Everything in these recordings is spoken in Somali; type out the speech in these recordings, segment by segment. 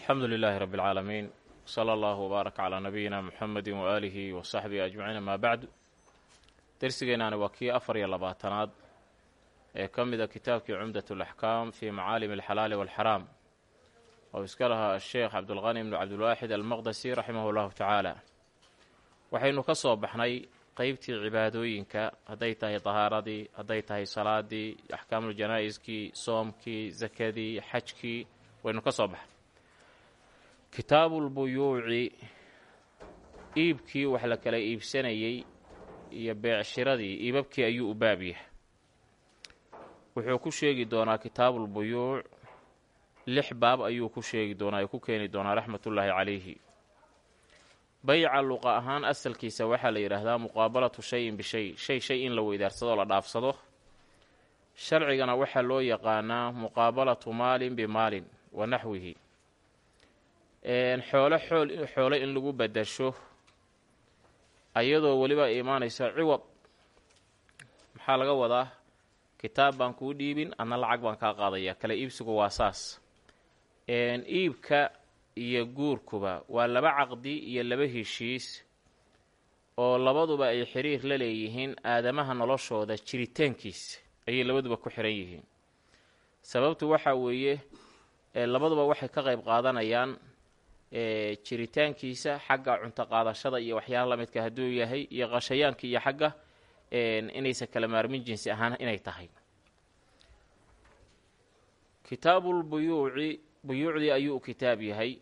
alxamdu lilaahi rabbi اlcaalamiin sala allahu wbaarak calaa nabiyina muxamedi waaalihi wa saxbihi ajmaciin amaa bacdu dersigeennaani waa kii afar iyo labaatanaad ee ka mida kitaabkii cumdat alaxkaam fii macaalim alxalaali walxaraam oo iska lahaa asheekh cabdulqani bnu cabdilwaaxid almaqdasi raximah llahu tacaala qeybtii cibaadooyinka. Hadday tahay tahaaradii hadday tahay salaadii axkaamuljanaa-iskii soomkii sakadii xajkii. Waynu ka soo baxnay kitaabulbuyuuci iibkii wax la kala iibsanayey iyo beecshiradii iibabkii ayuu u baab yahay. Wuxuu ku sheegi doonaa kitaabulbuyuuc lix baab ayuu ku sheegi doonaa ku keeni doonaa raxmatullaahi calayhi. Bayca luqa ahaan asalkiisa waxaa la yidhaahdaa muqaabalatu shayin bishay shay shay in la weydaarsado la dhaafsado. Sharcigana waxaa loo yaqaanaa muqaabalatu maalin bimaalin wa naxwihi xoolo xool xoolo in lagu badasho ayadoo weliba imaanayso ciwad. Maxaa laga wadaa? Kitaab baan kuu dhiibin adna lacag baan kaa qaadaya kale iibsigu waa saas. Iibka iyo guurkuba waa laba caqdi iyo laba heshiis oo labaduba ay xiriir la leeyihiin aadamaha noloshooda jiritaankiisa ayay labaduba ku xiran yihiin. Sababtu waxaa weeye labaduba waxay ka qayb qaadanayaan jiritaankiisa xagga cunto qaadashada iyo waxyaala lamidka hadduu yahay iyo qashayaanka iyo xagga inaysan kala maarmin jinsi ahaan inay tahay. Kitaabulbuyuuci buyuucdii ayuu kitaab yahay.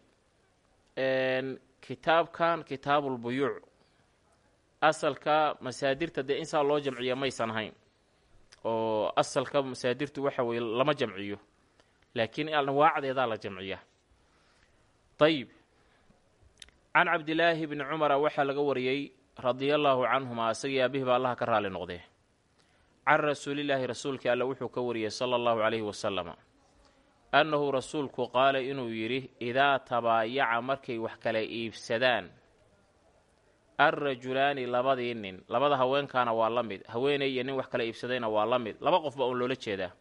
Kitaabkan kitaabulbuyuuc asalka masaadirta dee insaa loo jamciya maysan ahayn oo asalka masaadirtu waxa weeye lama jamciyo laakiin anwaacdeedaa la jamciya ayib can cabdilaahi bni cumara waxaa laga wariyey radia allaahu canhuma isagii aabihii baa allaha ka raali noqdee can rasuulillaahi rasuulkii alle wuxuu ka wariyey sala allahu calayhi wasalama annahu rasuulku qaala inuu yidhi idaa tabaayaca markay wax kala iibsadaan alrajulaani labadii nin labada haweenkaana waa la mid haweeney iyo nin wax kala iibsadayna waa la mid laba qofba uun loola jeedaa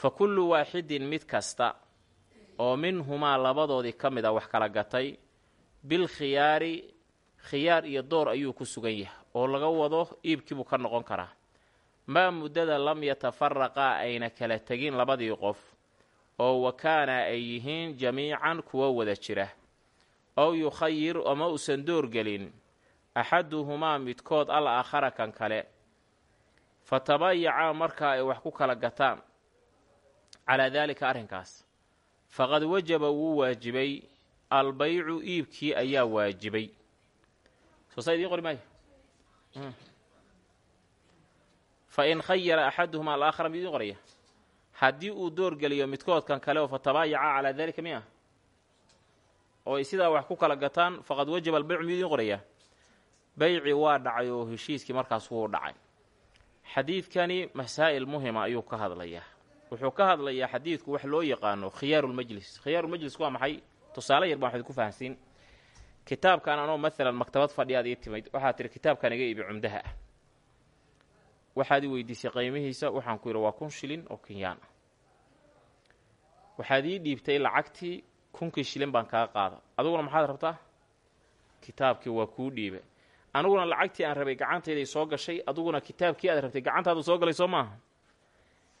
fa kullu waaxidin mid kasta oo minhumaa labadoodii ka mid a wax kala gatay bilkhiyaari khiyaar iyo door ayuu ku sugan yahay oo laga wado iibkiibuu ka noqon karaa. Maa muddada lam yatafaraqaa ayna kala tegin labadii qof oo wakaana ay yihiin jamiican kuwa wada jira. Ow yukhayir ama uusan doorgelin axaduhumaa midkood al aakhara kan kale. Fa tabayacaa markaa ay wax ku kala gataan. Calaa daalika arrinkaas. Faqad wajaba wuu waajibay albaycu iibkii ayaa waajibay. Soo saa idiin qori maayo? Fa in khayara axaduhumaa alaakhara mid idiin qoraya. Haddii uu doorgeliyo midkoodkan kale oo fa tabaayaca calaa daalika miya oo ay sidaa wax ku kala gataan faqad wajaba albaycu miyuu idiin qorayaa bayci waa dhacay oo heshiiskii markaas wuu dhacay. Xadiidkani masaa'il muhima ayuu ka hadlayaa. Wuxuu ka hadlayaa xadiidku wax loo yaqaano khiyaarulmajlis khiyaarulmajlisku waa maxay tusaale yar baan waxayd ku fahansiin. Kitaabkan anoo maalan maktabad fadhiyaad ii timid waxaad tihi kitaabkan iga iibi cumdaha ah. Waxaad i weydiisay qaymihiisa waxaan ku yidhi waa kun shilin oo kenyaan ah waxaad ii dhiibtay lacagtii kunkii shilin baan kaa qaada aduguna maxaad rabtaa? Kitaabkii waa kuu dhiiba aniguna lacagtii aan rabay gacantayday soo gashay aduguna kitaabkii aad rabtay gacantaadu soo galay soo maaha.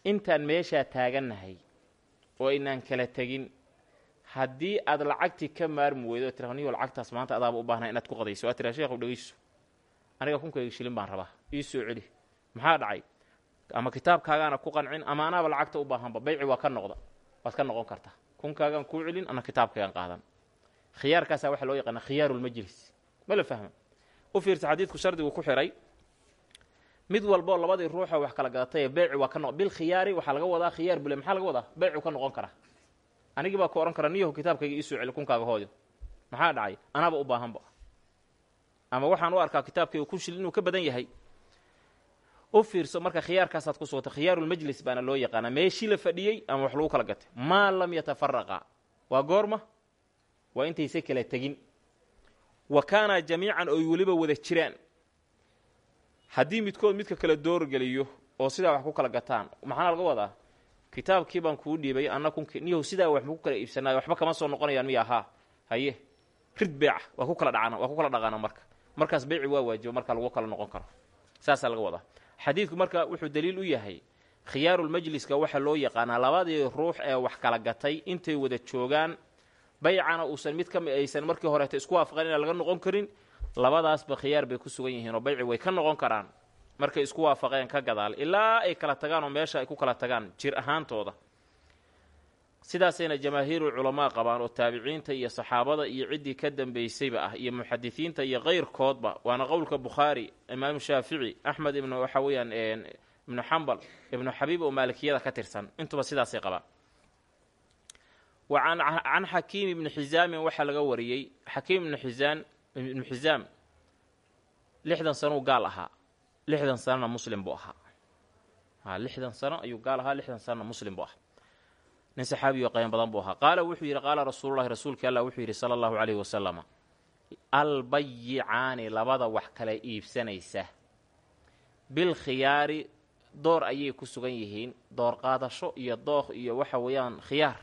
Intaan meeshaa taagannahay oo aynaan kala tegin haddii aad lacagtii ka maarmi weydo oo tira niyo lacagtaas maanta adaaba u baahnaa inaad ku qadayso waa tiraa sheekhu dhegeyso aniga kunkayga shilin baan rabaa. Ii soo celi. Maxaa dhacay? Ama kitaabkaagaana ku qancin ama anaaba lacagta u baahanba bayci waa ka noqda. Waad ka noqon kartaa. Kunkaagaan kuu celin ana kitaabkaagaan qaadan. Khiyaarkaasaa waxaa loo yaqaana khiyaarulmajlis ma la fahma u fiirsa xadiidku shardigu ku xihay mid walboo labadii ruuxa wax kala gadatay beyci waa ka noq bilkhiyaari waxaa laga wadaa khiyaar bule maxaa laga wadaa? Beycu ka noqon karaa anigii baa ku odhan kara niyahu kitaabkayga iisoo celi kunkaaga hooyo. Maxaa dhacay? Anaaba u baahanba ama waxaan u arkaa kitaabkayga kun shil inuu ka badan yahay. U fiirso marka khiyaarkaasaad ku sugata khiyaarulmajlis baana loo yaqaanaa. Meeshii la fadhiyey ama wax lagu kala gatay. Maa lam yatafaraqa waa goorma waa intaysa kala tegin. Wa kaanaa jamiican oy weliba wada jiraan. Haddii midkood midka kale doorgeliyo oo sidaa wax ku kala gataan maxaana laga wadaa kitaabkii baan kuu dhiibay anna sidaa wax maku kala iibsanaayo waxba kama soo noqonayaan miya ahaa haye. Rid beeca. Waa ku kala dhacana waa ku kala dhaqaana marka. Markaas beyci waa waajibo marka lagu kala noqon karo. Saasaa laga wadaa. Xadiidku marka wuxuu daliil u yahay khiyaarulmajliska waxaa loo yaqaanaa labadii ruux ee wax kala gatay intay wada joogaan baycana uusan mid kami aysan markii horeeta isku waafaqan inaan laga noqon karin labadaasba khiyaar bay ku sugan yihiin oo bayci way ka noqon karaan markay isku waafaqeen ka gadaal. Ilaa ay kala tagaan oo meesha ay ku kala tagaan jir ahaantooda. Sidaasayna jamaahiirul culamaa qabaan oo taabiciinta iyo saxaabada iyo ciddii ka dambaysayba ah iyo muxadisiinta iyo kayrkoodba. Waana qowlka bukhaari imaam shaafici axmed ibnu waxa weeyaan ibnu xambal ibnu xabiib oo maalikiyada ka tirsan. Intuba sidaasay qabaan. Wa can xakiim ibni xisaamin waxaa laga wariyey. Xakiim ibnu xisaan ibnu xisaam lixdan sanuu gaal ahaa lixdan sanona muslim buu ahaa. Lixdan sano ayuu gaal ahaa lixdan sanona muslim buu ahaa. Nin saxaabiyo qayn badan buu ahaa. Qaala wuxuu yidhi qaala rasuululahi rasuulka allah wuxuu yidhi sala allahu calayhi wasalama albayicaani labada wax kala iibsanaysa. Bilkhiyaari door ayay ku sugan yihiin door qaadasho iyo dooq iyo waxa weeyaan khiyaar.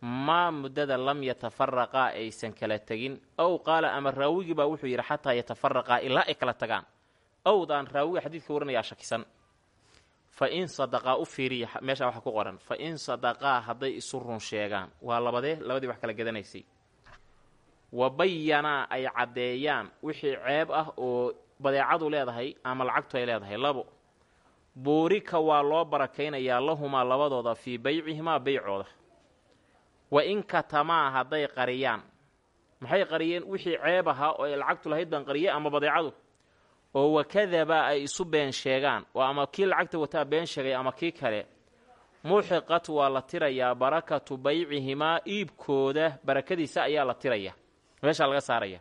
Maa muddada lam yatafaraqaa aysan kala tegin. Ow qaala ama raawigii baa wuxuu yidhi xataa yatafaraqaa ilaa ay kala tagaan owdaan raawiga xadiidka warinayaa shakisan fa in sadaqaa u fiiriya meeshaa waxaa ku qoran fa in sadaqaa hadday isu run sheegaan waa labadee labadii wax kala gadanaysay wa bayanaa ay caddeeyaan wixii ceeb ah oo badeecadu leedahay ama lacagtu ay leedahay labo buurika waa loo barakaynayaa lahumaa labadooda fii baycihimaa beycooda wa in katamaa hadday qariyaan maxay qariyeen wixii ceeb ahaa oo ay lacagtu lahayd baan qariyey ama badeecadu oo wakadaba ay isu been sheegaan. Oo ama kii lacagta wataa been sheegay ama kii kale. Muxiqat waa la tirayaa barakatu baycihimaa iibkooda barakadiisa ayaa la tiraya. Meeshaa laga saaraya.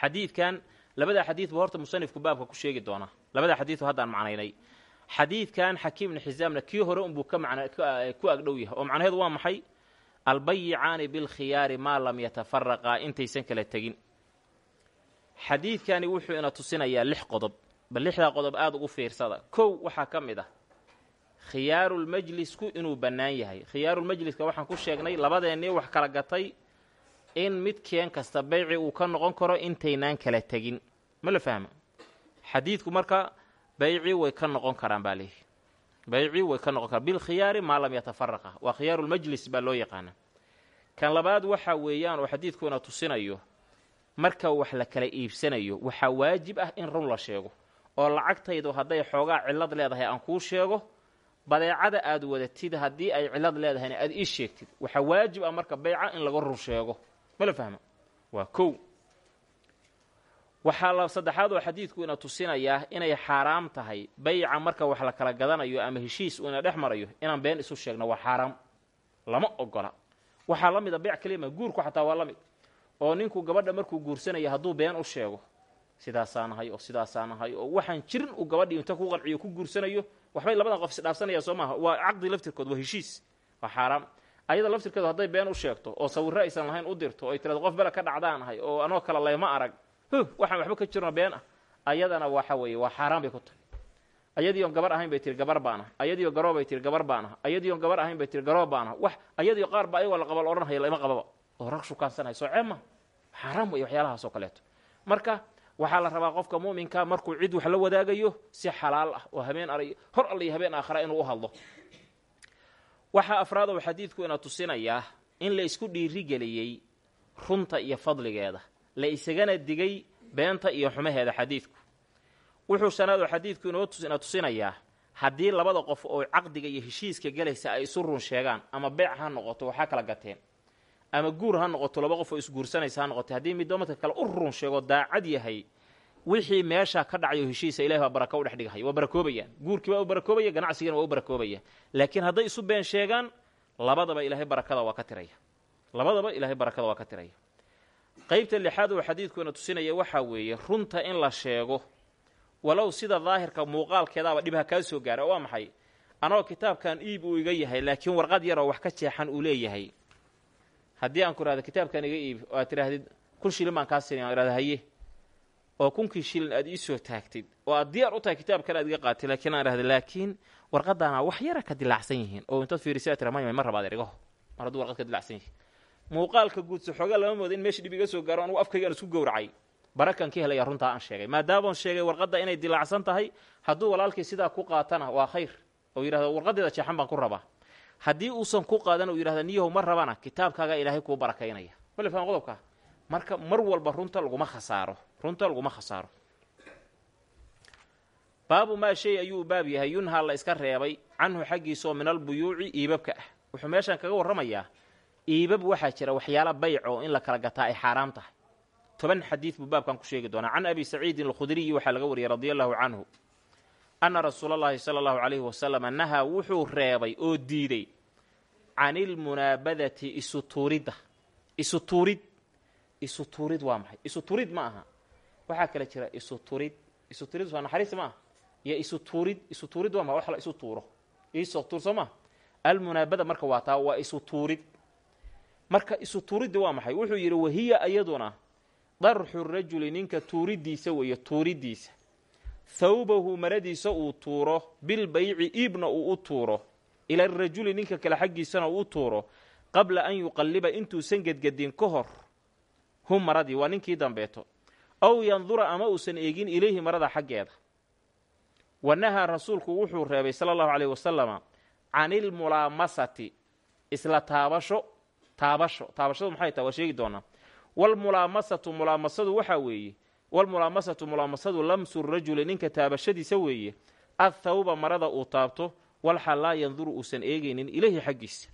Xadiidkan labada xadiidbu horta musanifku baabka ku sheegi doonaa. Labada xadiidu haddaan macnaynay. Xadiidkan xakiim ibnu xisaamna kii hore unbuu man ku agdhow yahay. Oo macnaheedu waa maxay? Albayicaani bilkhiyaari maa lam yatafaraqaa intaysan kala tegin xadiidkani wuxuu ina tusinayaa lix qodob bal lixdaa qodob aada ugu fiirsada. Kow waxaa ka mid ah khiyaarulmajlisku inuu bannaan yahay. Khiyaarulmajliska waxaan ku sheegnay labadeennii wax kala gatay in midkeen kasta beyci uu ka noqon karo intaynaan kala tegin. Ma la fahma xadiidku marka beyci way ka noqon karaan baa leeyihi beyci way ka noqon karaan. Bilkhiyaari maa lam yatafaraqa. Waa khiyaarulmajlis baa loo yaqaana kan labaad waxaa weeyaan oo xadiidku ina tusinayo marka wax la kala iibsanayo waxaa waajib ah in run la sheego. oo lacagtaydu hadday xoogaa cillad leedahay aan kuu sheego badeecada aad wadatid haddii ay cillad leedahayna aad ii sheegtid. Waxaa waajib ah marka beyca in laga run sheego. Ma la fahma waa kow. Waxaa la saddexaad oo xadiidku ina tusinayaa inay xaaraam tahay. Beyca marka wax la kala gadanayo ama heshiis uu ina dhex marayo inaan been isu sheegno waa xaaraam. Lama ogola. Waxaa la mid a beyc kalima guurku xataa waa la mid oo ninku gabadha markuu guursanaya hadduu been u sheego sidaasaa nahay oo sidaasaa oo waxaan jirin uu gabadhii inta ku qanciyo ku guursanayo waxbay labadan qof isdhaafsanayaan soo maaha. Waa caqdi laftirkood waa heshiis waa xaaraam. Ayada laftirkeedu hadday been u sheegto oo sawirro aysan lahayn u dirto oo ay tirado qof bele ka dhacdaanahay oo anoo kale layma arag huh waxaan waxba ka jirno been ah. Ayadana waxa weeye waa xaaraan bay ku tahay. Ayadii oon gabar ahayn bay tiri gabar baan ah. Ayadii oo garoo bay tiri gabar baan ah. Ayadii oon gabar ahayn bay tiri garoo baan ah. Wax ayadii qaar ba ayagoo la qabal odhanhaya lama qababa. Oo rag shukaansanaya soo ceeb xaaraam weeye waxyaalahaas oo kaleeto. Marka waxaa la rabaa qofka muuminka markuu cid wax la wadaagayo si xalaal ah oo habeen ar hor alla iyo habeen aakhira inuu u hadlo. Waxaa afraad oo xadiidku ina tusinayaa in la isku dhiirigeliyey runta iyo fadligeeda. La isagana digay beenta iyo xumaheeda xadiidku. Wuxuu shanaadoo xadiidku ina tusinayaa haddii labada qof oo caqdiga iyo heshiiska gelaysa ay isu run sheegaan ama beec ha noqoto waxaa kala gateen ama guur ha noqoto laba qof oo isguursanaysa ha noqoto haddii midba madka kale u run sheego daacad yahay wixii meesha ka dhacayo heshiisa ilahi baa baraka u dhex dhigahaya waa barakoobayaan. Guurkii baa u barakoobaya ganacsigana waa u barakoobaya laakiin hadday isu been sheegaan labadaba ilaahay barakada waa ka tiraya. Labadaba ilaahay barakada waa ka tiraya. Qaybta lixaad oo xadiidku ina tusinaya waxaa weeye runta in la sheego walow sida daahirka muuqaalkeedaaba dhib ha kaa soo gaara waa maxay? Anoo kitaabkan iib uu iga yahay laakiin warqad yaroo wax ka jeexan uu leeyahay haddii aan ku ihahdo kitaabkan iga iibi oo aad tidhaahdid kun shilin baan kaa aan ihahdo haye oo kunkii shilin aad ii soo taagtid oo aad diyaar u tahay kitaabkan aad iga qaatay laakiin aan ihahda laakiin warqadaana wax yara ka dilaacsan yihiin. Oo intaad fiirisa tira may ma rabaad erigaho mar hadduu warqad ka dilacsan yihiin muuqaalka guudsa xoogaa lama mooda in meesha dhib iga soo gaaro anugu afkaygaan isku gowracay. Barakan ka helaya runtaa aan sheegay. Maadaamaan sheegay warqadda inay dilaacsan tahay hadduu walaalkii sidaa ku qaatana waa khayr. Oo yidhahda warqadeeda jeexan baan ku rabaa haddii uusan ku qaadan uu yidhahda niyahow ma rabana kitaabkaagaa ilaahay kuu barakaynaya. Male faham qodobkaa marka mar walba runta laguma khasaaro. Runta laguma khasaaro. Baabu maa shay ayuu u baab yahay. Yunhaa la iska reebay. Canhu xaggiisaoo min albuyuuci iibabka. Ah wuxuu meeshan kaga warramayaa iibab waxaa jira waxyaala bayc oo in la kala gataa ay xaaraam tahay. Toban xadiid buu baabkan ku sheegi doonaa. Can abi saciidin alkhudriyi waxaa laga wariyey radia allahu canhu anna rasuula allahi sala allahu calayhi wasalama nahaa wuxuu reebay oo diiday can ilmunaabadati isu tuuridda isu tuurid isu tuurid waa maxay? Isu turid ma aha. Waxaa kale jira isu turid isu turid waa naxariis ma aha. Iyo isu tuurid isu tuurid waa maxa wax la isu tuuro iisoo tuur soo maa almunaabada marka waa taa waa isu tuurid marka isu tuuridda waa maxay? Wuxuu yidhi wahiya iyaduna darxu rajuli ninka tuuriddiisa weeye tuuriddiisa thawbahu maradiisa uu tuuro bilbayci iibna uu u tuuro ila rajuli ninka kale xaggiisana uu tuuro qabla an yuqalliba intuusan gedgedin ka hor hum maradii waa ninkii dambeeto. Aw yandura ama uusan eegin ilayhi marada xaggeeda. Wa nahaa rasuulku wuxuu reebay sala allahu caleyhi wasalama can ilmulaamasati isla taabasho taabasho taabashadu maxay tahay? Waa sheegi doonaa. Walmulaamasatu mulaamasadu waxaa weeye walmulaamasatu mulaamasadu lamsu rajuli ninka taabashadiisa weeye athawba marada uu taabto walxal laa yanduru uusan eegaynin ilayhi xaggiisa.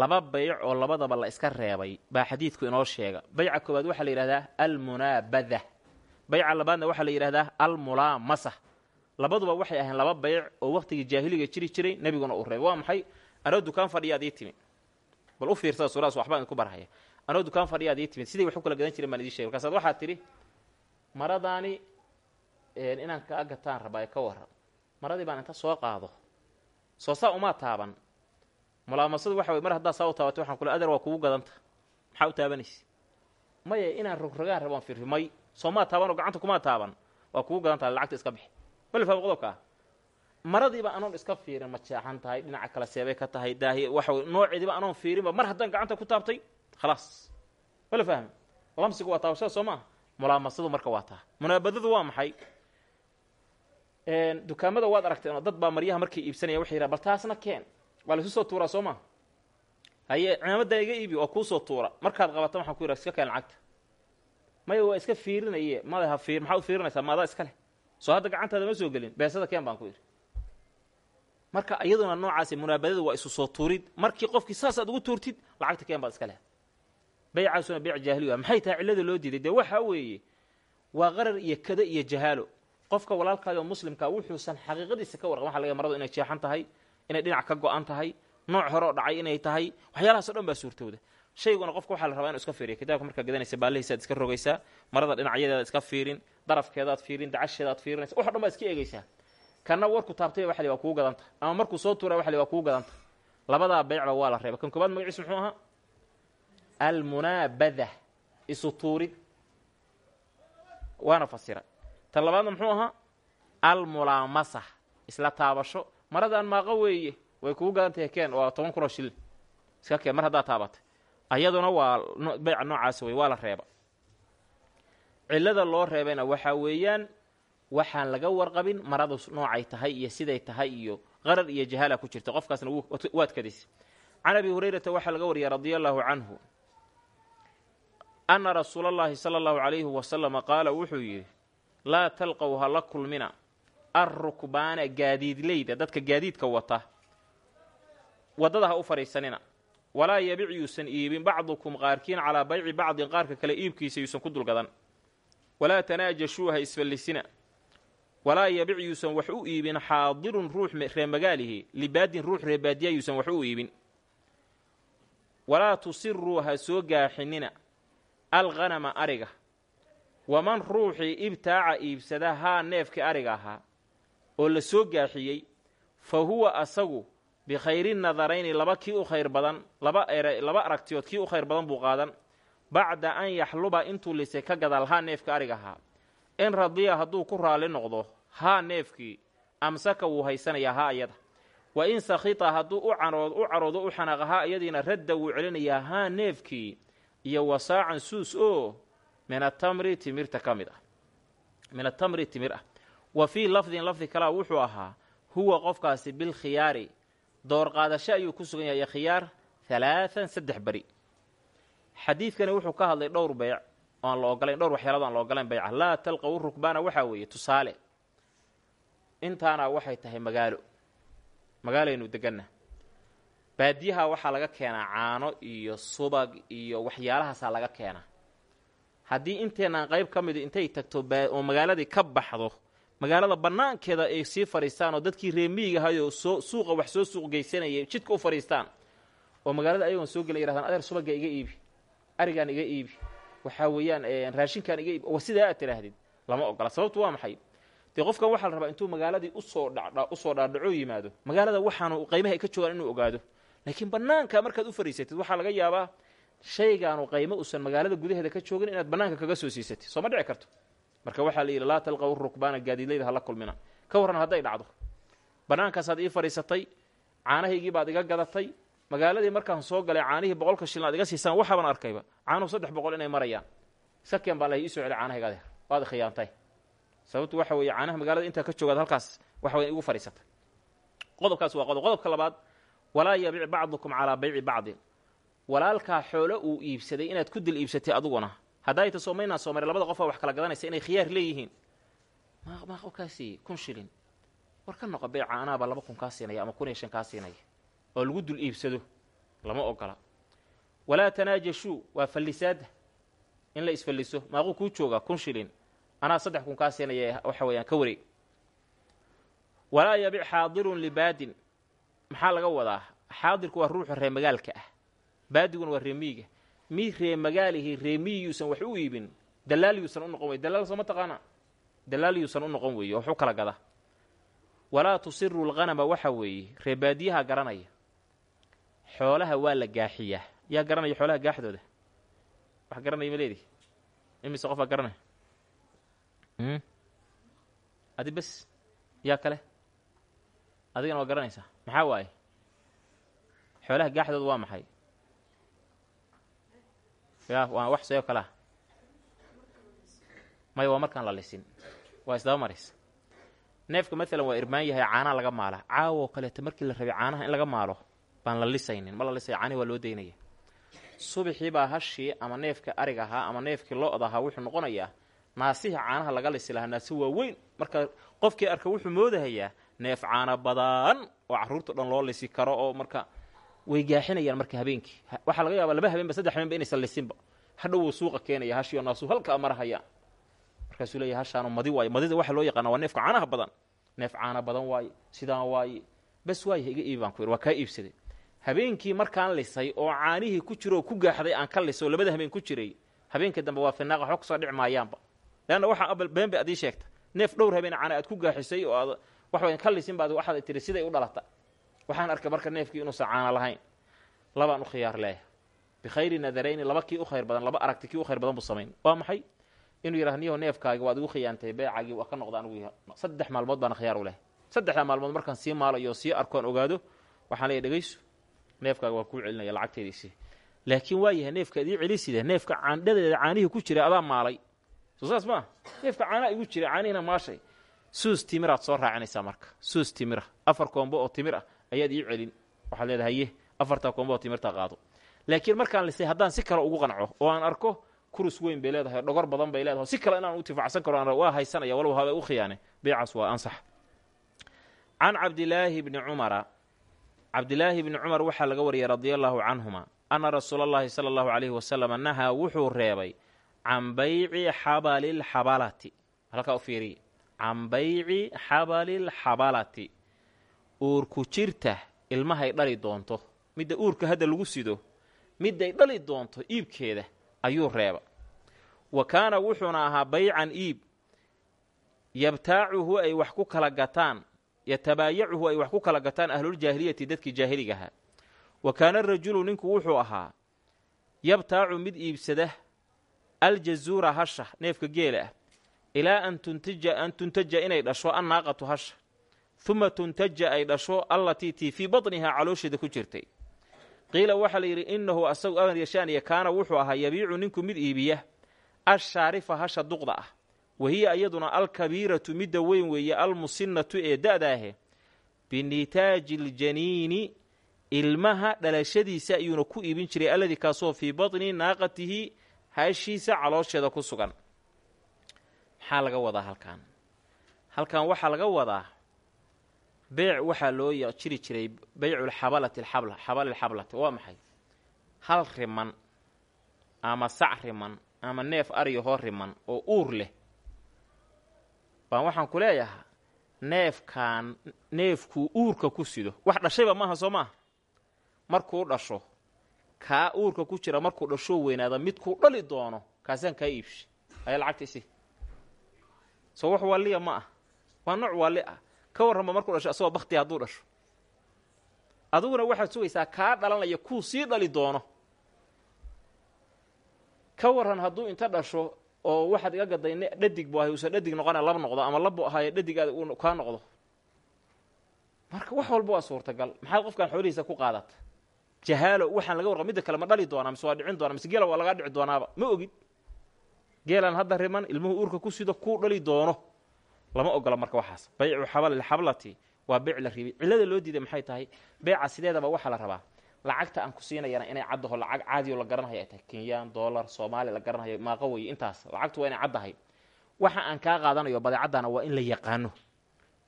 Laba bayc oo labadaba la iska reebay baa xadiidku inoo sheega. Bayca koowaad waxaa la yidhahdaa almunaabada. Bayca labaadna waxaa la yidhahdaa almulaamasa. Labaduba waxay ahayn laba bayc oo wakhtigii jaahiliga jiri jiray nebiguna uu reebay. Waa maxay? Anoo dukaan fadhiyaad ii timid bal u fiirsada suuraas waxbaan idinku barhaya anoo dukaan fadhiyaad ii timid. Sidii wax u kala gadan jiren baan idin shegay markaasaad waxaad tidhi maradaani inaan kaa gataan rabaa ka warran maradii baan inta soo qaado. Soo saa umaa taaban. Mulaamasadu waxa wey mar haddaad saa u taabatay waxaan kule adar waa kugu gadanta. Maxaa u taabanaysa? Maya inaan rogrogaan rabaan firri may soo maa taaban oo gacanta kumaa taaban. Waa kugu gadantaha lacagta iska bixi. Mali faham qodobka ah maradiiba anoon iska fiirin ma jeexan tahay dhinaca kale seebay ka tahay daahi waxa wey nooceediiba anoon fiirinba mar haddaan gacanta ku taabtay khalaas mala fahmi lamsigu waa taabashada soo maaha mulaamasadu marka waa taa munaabadadu waa maxay dukaamada waad aragteen dad baa maryaha markay iibsanaya waxay yidhaha bal taasna keen waa la isu soo tuuraa soo maa haye cimaamadan iga iibi waa kuusoo tuura markaad qabata waxaan ku yidhaha iska keen lacagta maya waa iska fiirinaye madaha fiir maxaad u fiirinaysaa maadaa iska leh soo hadda gacantaada ma soo gelin beesada keen baan ku yidhi marka iyaduna noocaasi munaabadadu waa isu soo tuurid markii qofkii saas aad ugu tuurtid lacagta keen baad iska leh baycaasuna beyc jaahiliga maxay tahay cillada loo diiday? Dee waxaa weeye waa qarar iyo kada iyo jahaalo. Qofka walaalkaayoo muslimkaa wuxuusan xaqiiqadiisa ka warqan. Waxa laga maradu inay jeexan tahay inay dhinac ka go-an tahay nooc hore oo dhacay inay tahay. Waxyaalahaasoo dhan baa suurtooda. Shayguna qofka waxaa la rabaa inu iska fiiriya kitaabka markaa gadanaysa baallihiisaad iska rogaysaa. Marada dhinacyadeedaad iska fiirin darafkeedaad fiirin dacasheedaad fiirinaysa waxo dhan baad iska eegaysaa. Kanna warku taabtay waxa li waa kugu gadanta. Ama markuu soo tuura waxa li waa kugu gadanta. Labadaa beecba waa la reeba kan koobaad magaciisu muxuu ahaa almunaabada isu tuurid waana fasira tan labaadna muxuu ahaa almulaamasa isla taabasho. Maradaan maaqa weeye way kugu gadantahay keen waa toban kunoo shilin. Iska keen mar haddaad taabatay. Ayaduna waa beyca noocaas wey waa la reeba. Cillada loo reebayna waxaa weeyaan waxaan laga warqabin maradu noocay tahay iyo siday tahay iyo qarar iyo jahaala ku jirta. Qofkaasna waad kadaysa can abi hurayrata waxaa laga wariyay radia allaahu canhu anna rasuula allahi sala allahu calayhi wasalama qaala wuxuu yidhi laa talqow ha la kulmina. Arrukbaana gaadiidleyda dadka gaadiidka wata. Waddada ha u fadhiisanina walaa yabic yuusan iibin. Bacdukum qaarkiin calaa bayci bacdin qaarka kale iibkiisa yuusan ku dulgadan. Walaa tanaajashuu ha isfallisina walaa yabic yuusan wax u iibin. Xaadirun ruux reemagaalihi libaadin ruux reebaadiya yuusan wax u iibin. Walaa tusiruu ha soo gaaxinina alghanama ariga. Waman ruuxii ibtaaca iibsada haa neefkii ariga ahaa oo la soo gaaxiyey fa huwa asagu bikhayri nadarayni laba kii u khayr badan laba ere laba aragtiyood kii u khayr badan buu qaadan. Bacda an yaxluba intuu lisay ka gadaal haa neefka ariga ahaa. In radiya hadduu ku raalli noqdo haa neefkii amsaka wuu haysanayaa haa iyada wa in sakhita hadduu u carood u caroodo u xanaaqa haa iyadiina radda wuu celinayaa haa neefkii iyo wasaacan suus oo min atamri timirta ka mid ah. Min atamri timir ah. Wa fii lafdin lafdi kalea wuxuu ahaa huwa qofkaasi bilkhiyaari door qaadasho ayuu ku sugan yahay khiyaar halaatan saddex beri. Xadiidkani wuxuu ka hadlay dhowr beyc oo aan la ogolayn dhowr waxyaalood aan la ogolayn beyca laa talqaw rukbaana waxaa weeye tusaale. Intaana waxay tahay magaalo. Magaalaynu deganna baadiyaha waxaa laga keenaa caano iyo subag iyo waxyaalahaasaa laga keenaa. Haddii inteenaan qayb ka midu intay tagto oo magaaladii ka baxdo magaalada bannaankeeda ay sii fadhiistaan oo dadkii reemiyiga ahayoo soo suuqa wax soo suuq geysanayay jidka u fadhiistaan oo magaalada ayagoon soo gelay yirahdaan adeer subagga iga iibi arigaan iga iibi. Waxaa weeyaan raashinkaan iga iibi sidaa aad tidhaahdid lama ogola sababtu waa maxay? Dee qofkan waxaa la rabaa intuu magaaladii u soo dha u soo dhaadhaco yimaado magaalada waxaanu qaymaha ay ka joogaan inuu ogaado laakiin bannaanka markaad u fadhiisatid waxaa laga yaabaa shaygaanu qaymo uusan magaalada gudaheeda ka joogin inaad bannaanka kaga soo siisatid. Soo ma dhici karto. Marka waxaa la yidhi laa talqaw rukbaana gaadiidlayda hala kulmina. Ka warran hadday dhacdo. Bannaankaasaad ii fadhiisatay caanahaygii baad iga gadatay magaaladii markaan soo galay caanihii boqolka shilin aad iga siisaan waxaaban arkayba. Caanuhu saddex boqol inay marayaan. Sakeen baa lahay ii celi caanahayga adeer waad khiyaantay. Sababtu waxa weeye caanaha magaalada intaa ka joogaad halkaas waxa weya igu fadhiisatay. Qodobkaas waa qodob. Qodobka labaad walaa yabic bacdukum calaa bayci bacdin. Walaalkaa xoolo uu iibsaday inaad ku dil iibsatay aduguna haddaay ta soomaynaa soomare labada qofaa wax kala gadanaysa inay khiyaar leeyihiin. Maa qofkaasi kun shilin. War ka noqo beyca anaaba laba kun kaa siinaya ama kun iyo shan kaa siinaya oo lagu dul iibsado lama ogola. Walaa tanaajashuu waa fallisaadda in la isfalliso maaquu kuu joogaa kun shilin. Anaa saddex kun kaa siinaya waxa weeyaan ka wareeg walaa yabic xaadirun libaadin maxaa laga wadaa? Xaadirku waa ruuxa ree magaalka ah. Baadiguna waa reemiyiga mid ree magaalihii reemiyiyuusan wax u iibin. Dalaaliyuusan u noqon wey dalaal soo ma taqaana dalaaliyuusan u noqon weeye waxu kala gada walaa tusiru lghanama waxa weeye. Ree baadiyaha garanaya. Xoolaha waa la gaaxiyaa yaa garanaya xoolaha gaaxdooda? Wax garanaya ma leedi? Imise qofaa garanaya. Adi bes yaa kale adigana waa garanaysaa maxaa waaye xoolaha gaaxdooda waa maxay? Ya waa wax seeo kalea maya waa markaan la lisin waa isdaba maris. Neefka maalan waa irmaan yahay caanaa laga maala. Caawo kaleeto markii la rabay caanaha in laga maalo baan la lisaynin ma la lisaya caanihi waa loo daynaya subaxii baa hashii ama neefka ariga ahaa ama neefkii lo-da ahaa wuxuu noqonayaa naasihii caanaha laga lisi lahaa naasi waa weyn. Marka qofkii arka wuxuu moodahayaa neef caana badan oo carruurta dhan loo lisi karo oo marka way gaaxinayaan marka habeenkii. Waxaa laga yaabaa laba habeenba saddex habeenba inaysan lisinba. Hadhow wuu suuqa keenaya hashiyo naasuu halkaa marahayaan markaasuu leeyahy hashaanu madi waaye. Madida waxa loo yaqaana waa neefka caanaha badan. Neef caana badan waaye sidaan waaye. Bes waaye iga iibi baan ku yidhi waa kaa iibsaday. Habeenkii markaan lisay oo caanihii ku jiro ku gaaxday aan ka lisay oo labada habeen ku jiray habeenka dambe waa finaaqa waxba ku soo dhici maayaanba leanna waxaa been bay adii sheegta neef dhowr habeen caana aad ku gaaxisay oo aad waxba ka lisin baad waxaad tiri siday u dhalata. Waxaan arkay marka neefkii inuusan caana lahayn. Labaan u khiyaar leeyahay. Bikhayri nadarayni laba kii u khayr badan laba aragti kii u khayr badan buu samayn waa maxay? Inuu yidhah niyaho neefkaagi waad igu khiyaantay beecaagii waa ka noqda anigu saddex maalmood baana khiyaar u leh saddexdaa maalmood markaan sii maalayo sii arkoon ogaado waxaan leeyahy dhegayso neefkaaga waa kuu celinaya lacagteediisii laakiin waa neefka idii celiside neefka caandhadeeda caanihii ku jiray adaa maalay. Saas maa neefka caanaa igu jiray caanihina maashay suus timiraad soo raacinaysaa marka. Suus timira afar koombo oo timir ah ayaad ii celin. Waxaad leedahay ye afartaa koombo oo timirta qaado. Laakiin markaan lisay haddaan si kale ugu qanco oo aan arko kurus weyn bay leedahay dhogor badan bay leedahay si kale inaan u tifacsan karo waa haysanaya walow haba u khiyaane. Beecaas waa ansax. Can cabdilaahi bni cumara cabdilaahi bni cumar waxaa laga wariyay radia allaahu canhuma anna rasuula allahi sala allahu calayhi wasalama nahaa wuxuu reebay can bayci xabalilxabalati halkaa u fiiriya can bayci xabalilxabalati uurku jirta ilmahay dhali doonto. Midda uurka hadda lagu sido midday dhali doonto iibkeeda ayuu reeba. Wa kaana wuxuuna ahaa baycan iib. Yabtaacuhu ay wax ku kala gataan yatabaayacuhu ay wax ku kala gataan ahluljaahiliyati dadkii jaahiliga wa kaana rajulu ninku wuxuu ahaa yabtaacu mid iibsada aljazuura hasha neefka geela ah ilaa an tuntaja an tuntaja inay dhasho annaaqatu hasha. Uma tuntaja ay dhasho allatii tii fii batnihaa caloosheeda ku jirtay. Qiila waxaa la yidhi innahu asagu aryashaaniya kaana wuxuu ahaa yabiicu ninku mid iibiya ashaarifa hasha duqda ah. Wahiya iyaduna alkabiiratu midda weyn weeye almusinatu ee da'daahe binitaaji ljaniini ilmaha dhalashadiisa ayuuna ku iibin jiray alladii kaasoo fii batni naaqatihi hashiisa caloosheeda ku sugan maxaa laga wadaa halkan? Halkan waxaa laga wadaa beec waxaa loo jiri jiray beyculxabalati alxabla xabali lxablati waa maxay? Hal riman ama sac riman ama neef aryahoo riman oo uur leh. Baan waxaan ku leeyahaa neefkaan neefkuu uurka ku sido wax dhashayba maaha soo maaha? Markuu dhasho kaa uurka ku jira markuu dhashoo weynaada midkuu dhali doono kaasaan kaa iibshay. Ayaa lacagta isi soo wax waalliya ma ah. Waa nooc waalli ah. Ka warranba markuu dhasho asagoo bakti hadduu dhasho. Adiguna waxaad sugaysaa kaa dhalanaya kuu sii dhali doono. Ka warran hadduu inta dhasho oo waxaad iga gaday dhadig bu ahay uusan dhadig noqona lab noqdo ama labu ahaaye dhadig aad kaa noqdo. Marka wax walba waa suurtagal. Maxaad qofkaan xoolihiisa ku qaadata jahaalo waxaan laga warqa midda kale ma dhali doonaa mise waa dhicin doonaa mise geela waa lagaa dhici doonaaba? Ma ogid geelaan hadda riman ilmuhu uurka ku sido kuu dhali doono. Lama ogola marka waxaas. Baycu xabalilxablati waa beyc la riibay cillada loo diiday maxay tahay? Beeca sideedaba waxaa la rabaa. Lacagta aan ku siinayana inay caddaho lacag caadiyo la garanhayo ay tahay kenyaan dollar soomaaliya la garanhayo maaqa weye intaas. Lacagtu waa inay caddahay waxa aan kaa qaadanayo badeecaddaana waa in la yaqaano.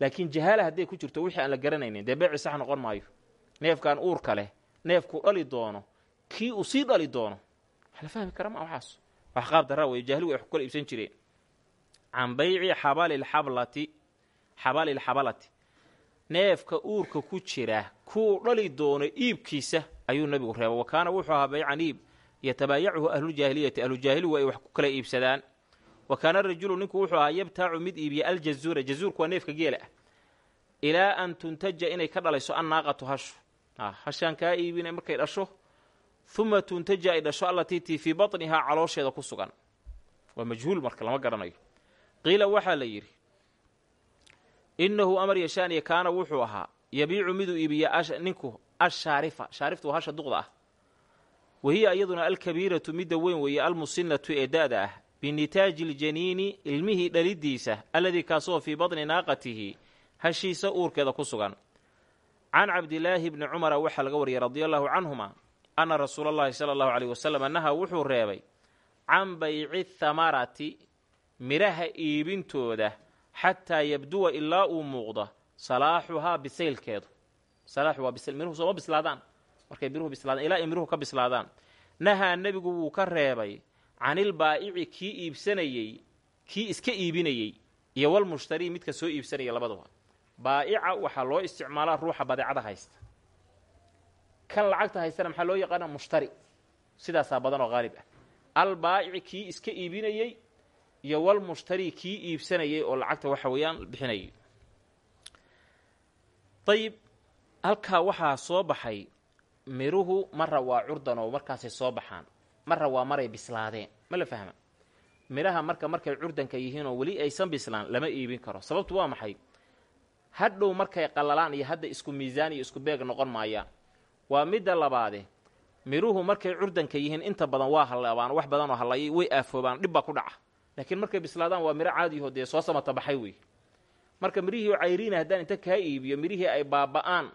Laakiin jahaala hadday ku jirto wixii aan la garanaynin dee beeci sax noqon maayo. Neefkaan uurka leh neefkuu dhali doono kii uu sii dhali doono. Wax la fahmi kara ma waxaas wax qaab daraa wey jaahligu ay wax ku kala iibsan jireen can bayci xabalilxablati xabalilxabalati neefka uurka ku jira kuu dhali doono iibkiisa ayuu nebigu reebay wa kaana wuxuu ahaa baycan iib yatabaayachu ahlujaahiliyati ahlujaahiligu ay wax ku kala iibsadaan wa kaana rajulu ninku wuxuu ahaa yabtaacu mid iibiya aljazuura jazuurku waa neefka geela ah ilaa an tuntaja inay ka dhalayso annaaqatu hashu hashaan kaa iibina markay dhasho uma tuntaja ay dhasho allatii tii fii batnihaa caloosheeda ku sugan. Waa majhuul marka lama garanayo. Qiila waxaa la yidhi innahu amar yashaaniya kaana wuxuu ahaa yabiicu miduu iibiya ninku ashaarifa shaariftu waa hasha duqda ah. Wahiya iyaduna alkabiiratu midda weyn weeye almusinatu ee da'da ah binitaaji ljaniini ilmihii dhalidiisa alladii kaasoo fii batni naaqatihi hashiisa uurkeeda ku sugan. Can cabdilaahi bni cumara waxaa laga wariyay radia allahu canhuma anna rasuula allahi sala allahu aleyh wasalam naha wuxuu reebay can bayci thamarati midhaha iibintooda xataa yabduwa ilaa uu muuqdo salaaxuhaa bisaylkeedu. Salaaxu waa bisayl miruhu sooma bislaadaan. Markay miruhu bislaadaan ilaa ay miruhu ka bislaadaan. Nahaa nebigu wuu ka reebay canilbaa'ici kii iibsanayey kii iska iibinayey iyo walmushtarii midka soo iibsanaya labaduba baa'ica waxaa loo isticmaalaa ruuxa badeecada haysta kan lacagta haystana maxaa loo yaqaana mushtari. Sidaasaa badan oo qaalib ah. Albaa'ici kii iska iibinayey iyo walmushtari kii iibsanayay oo lacagta waxa weeyaan bixinayay dayib halkaa waxaa soo baxay miruhu marra waa curdan oo markaasay soo baxaan. Marra waa maray bislaadeen. Ma la fahma midhaha marka markay curdanka yihiin oo weli aysan bislaan lama iibin karo. Sababtu waa maxay? Hadhow markay qallalaan iyo hadda isku miisaan iyo isku beeg noqon maayaan waa midda labaade midhuhu markay curdanka yihiin inta badan waa hallabaan wax badanoo hallayay way aafoobaan dhib baa ku dhaca. Laakiin markay bislaadaan waa midho caadiyaho dee soo samata baxay wey. Marka midhihii cayriina haddaan inta kaa iibiyo midhihii ay baaba'aan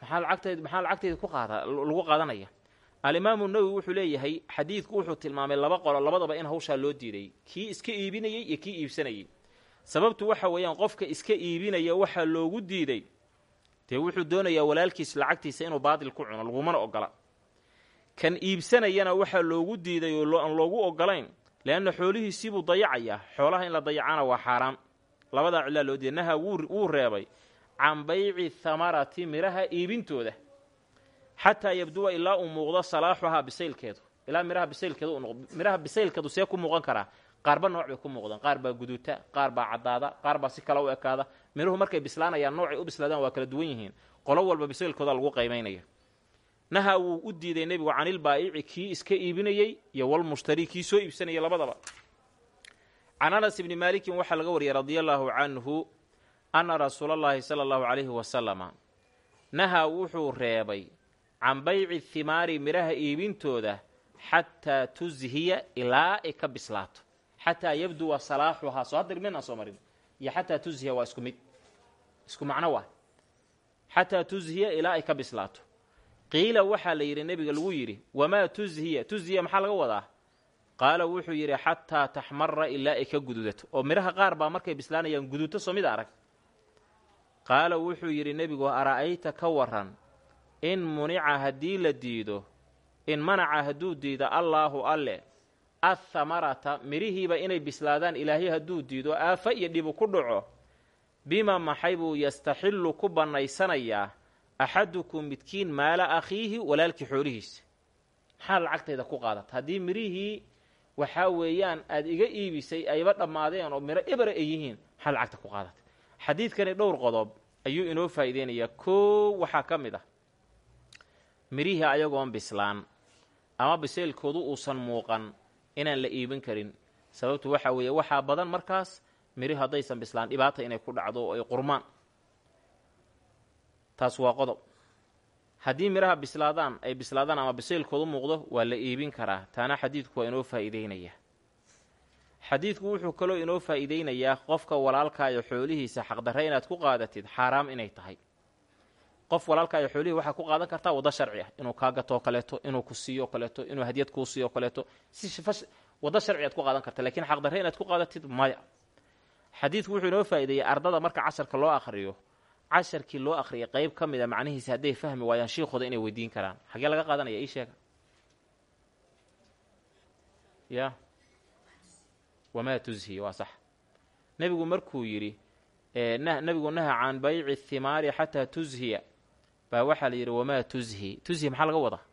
maxaa lacagteed maxaa lacagteeda ku qaada lagu qaadanaya? Alimaamu nawowi wuxuu leeyahay xadiidku wuxuu tilmaamay laba qolo labadaba in hawshaa loo diiday. Kii iska iibinayey iyo kii iibsanayey sababtu waxa weeyaan qofka iska iibinaya waxaa loogu diiday dee wuxuu doonayaa walaalkiis lacagtiisa inuu baadil ku cuno lagumana ogola. Kan iibsanayana waxaa loogu diiday oo aan loogu ogolayn leanna xoolihiisiibuu dayacayaa. Xoolaha in la dayacaana waa xaaraan labadaa cilaa loo diiday naha wuu reebay. Can bayci thamarati midhaha iibintooda. Xataa yabduwa ilaa uu muuqdo salaaxuhaa bisaylkeedu. Ilaa midhaha bisaylkeedu uu noqdo. Midhaha bisaylkeedu see ku muuqan karaa. Qaarba nooc bay ku muuqdaan. Qaar baa guduuta qaar baa caddaada qaar baa si kale u ekaada midhuhu markay bislaanayaan noocay u bislaadaan waa kala duwan yihiin. Qolo walba bisaylkooda lagu qaymaynaya naha wuu u diiday nebigu canilbaa'ici kii iska iibinayey iyo walmushtari kii soo iibsanayay labadaba. Can anas ibni maalikin waxaa laga wariyay radia allaahu canhu anna rasuulallaahi sala allahu calayhi wasalama nahaa wuxuu reebay can bayci thimaari midhaha iibintooda xataa tuzhiya ilaa ay ka bislaato. Xataa yabduwa salaaxuhaa. Soo hadda min soo marin. Iyo xataa tuzhiya waa isku mid isku macno waa. Xataa tuzhiya ilaa ay ka bislaato. Qiila waxaa la yidhi nebiga lagu yidhi wamaa tuzhiya? Tuzhiya maxaa laga wadaa? Qaala wuxuu yidhi xataa taxmara ilaa ay ka gududato. Oo midhaha qaar baa markay bislaanayaan guduto soo mid arag. Qaala wuxuu yidhi nebigu ara'ayta ka waran in munica haddii la diido in manaca hadduu diido allaahu alle athamarata midhihiiba inay bislaadaan ilaahay hadduu diido aafa iyo dhibu ku dhaco bima maxay buu yastaxillu ku bannaysanayaa axadukum midkiin maala akhiihi walaalkii xoolihiisa? Maxaa lacagtayda ku qaadata? Haddii midhihii waxaa weeyaan aada iga iibisay ayba dhammaadeen oo midho ebera ay yihiin maxaa lacagta ku qaadatay xadiidkani dhowr qodob ayuu inoo faa'iideynayaa. Koo waxaa ka mid ah midhihii ayagoon bislaan ama biseylkoodu uusan muuqan inaan la iibin karin. Sababtu waxaa weeye waxaa badan markaas midhi haddaysan bislaan dhibaata inay ku dhacdo oo ay qurmaan. Taas waa qodob. Haddii midhaha bislaadaan ay bislaadaan ama biseylkoodu muuqdo waa la iibin karaa. Taana xadiidku waa inoo faa'iideynaya. Xadiidku wuxuu kaloo inoo faa'iideynayaa qofka walaalkaayo xoolihiisa xaqdarre inaad ku qaadatid xaaraam inay tahay. Qof walaalkaayo xoolihii waxaa ku qaadan kartaa waddo sharci ah. Inuu kaa gatoo kaleeto inuu ku siiyo kaleeto inuu hadiyad kuu siiyo kaleeto. Si waddo sharci aad ku qaadan karta lakiin xaqdarre inaad ku qaadatid maya xadiidku wuxuu inoo faa'ideeyey ardada marka casharka loo akhriyo. Casharkii loo akhriyay qayb ka mid a macnihiisa hadday fahmi waayaan shiikhooda inay weydiin karaan. Xagee laga qaadanaya ii sheega. Ya. Wamaa tuzhi waa sax. Nebigu markuu yidhi nebigu naha can bayci thimaari xataa tuzhiya. Baa waxaa la yidhi wamaa tuzhi. Tuzhi maxaa laga wadaa?